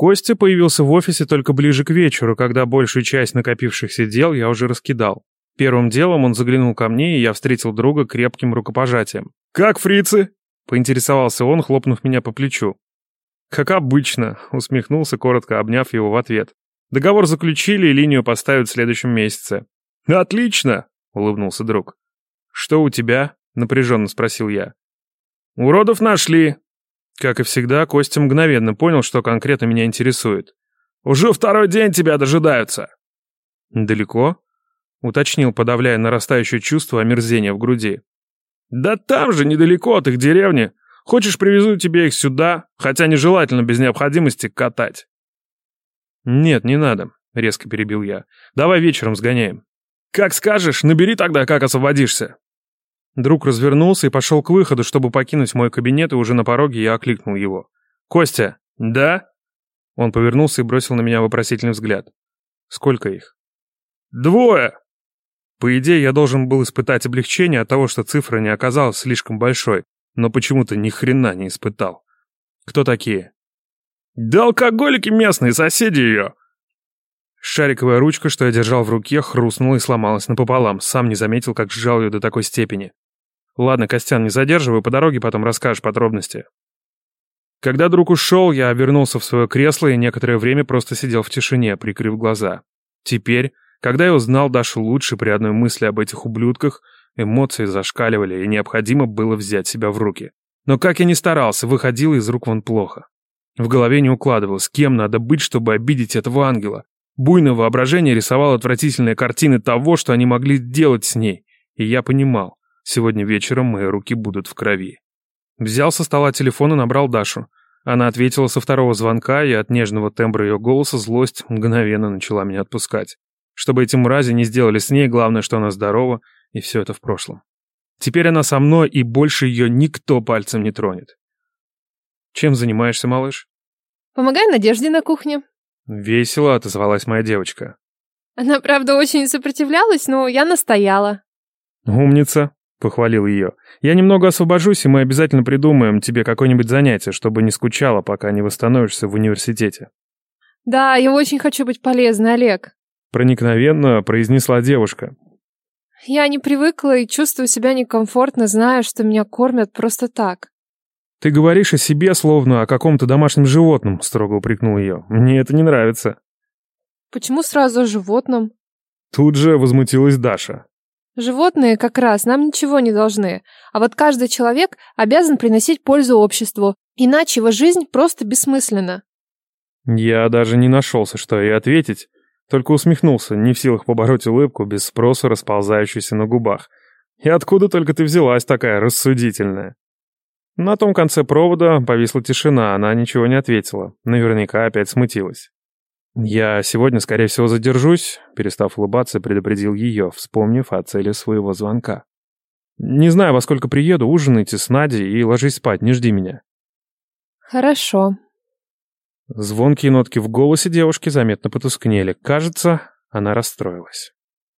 Костя появился в офисе только ближе к вечеру, когда большую часть накопившихся дел я уже раскидал. Первым делом он заглянул ко мне, и я встретил друга крепким рукопожатием. «Как фрицы?» — поинтересовался он, хлопнув меня по плечу. «Как обычно», — усмехнулся, коротко обняв его в ответ. «Договор заключили и линию поставят в следующем месяце». «Отлично!» — улыбнулся друг. «Что у тебя?» — напряженно спросил я. «Уродов нашли!» Как и всегда, Костя мгновенно понял, что конкретно меня интересует. «Уже второй день тебя дожидаются!» «Далеко?» — уточнил, подавляя нарастающее чувство омерзения в груди. «Да там же, недалеко от их деревни. Хочешь, привезу тебе их сюда, хотя нежелательно без необходимости катать». «Нет, не надо», — резко перебил я. «Давай вечером сгоняем». «Как скажешь, набери тогда, как освободишься». Друг развернулся и пошел к выходу, чтобы покинуть мой кабинет, и уже на пороге я окликнул его. «Костя!» «Да?» Он повернулся и бросил на меня вопросительный взгляд. «Сколько их?» «Двое!» По идее, я должен был испытать облегчение от того, что цифра не оказалась слишком большой, но почему-то ни хрена не испытал. Кто такие? Да алкоголики местные, соседи ее. Шариковая ручка, что я держал в руке, хрустнула и сломалась напополам. Сам не заметил, как сжал ее до такой степени. Ладно, Костян, не задерживай, по дороге потом расскажешь подробности. Когда друг ушел, я вернулся в свое кресло и некоторое время просто сидел в тишине, прикрыв глаза. Теперь когда я узнал Дашу лучше при одной мысли об этих ублюдках, эмоции зашкаливали, и необходимо было взять себя в руки. Но как я ни старался, выходило из рук вон плохо. В голове не укладывалось, кем надо быть, чтобы обидеть этого ангела. Буйное воображение рисовало отвратительные картины того, что они могли делать с ней. И я понимал, сегодня вечером мои руки будут в крови. Взял со стола телефон и набрал Дашу. Она ответила со второго звонка, и от нежного тембра ее голоса злость мгновенно начала меня отпускать. Чтобы эти мрази не сделали с ней, главное, что она здорова, и все это в прошлом. Теперь она со мной, и больше ее никто пальцем не тронет. Чем занимаешься, малыш? Помогай Надежде на кухне. Весело отозвалась моя девочка. Она, правда, очень сопротивлялась, но я настояла. Умница, похвалил ее. Я немного освобожусь, и мы обязательно придумаем тебе какое-нибудь занятие, чтобы не скучала, пока не восстановишься в университете. Да, я очень хочу быть полезной, Олег. Проникновенно произнесла девушка. Я не привыкла и чувствую себя некомфортно, зная, что меня кормят просто так. Ты говоришь о себе, словно о каком-то домашнем животном, строго упрекнул ее. Мне это не нравится. Почему сразу о животном? Тут же возмутилась Даша. Животные как раз нам ничего не должны, а вот каждый человек обязан приносить пользу обществу, иначе его жизнь просто бессмысленна. Я даже не нашелся, что ей ответить, только усмехнулся, не в силах побороть улыбку без спроса, расползающуюся на губах. «И откуда только ты взялась такая рассудительная?» На том конце провода повисла тишина, она ничего не ответила. Наверняка опять смутилась. «Я сегодня, скорее всего, задержусь», — перестав улыбаться, предупредил ее, вспомнив о цели своего звонка. «Не знаю, во сколько приеду, ужинайте с Надей и ложись спать, не жди меня». «Хорошо», Звонкие нотки в голосе девушки заметно потускнели. Кажется, она расстроилась.